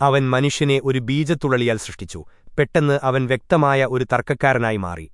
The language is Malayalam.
അവൻ മനുഷ്യനെ ഒരു ബീജത്തുളളിയാൽ സൃഷ്ടിച്ചു. പെട്ടെന്ന് അവൻ വ്യക്തമായ ഒരു തർക്കക്കാരനായി മാറി.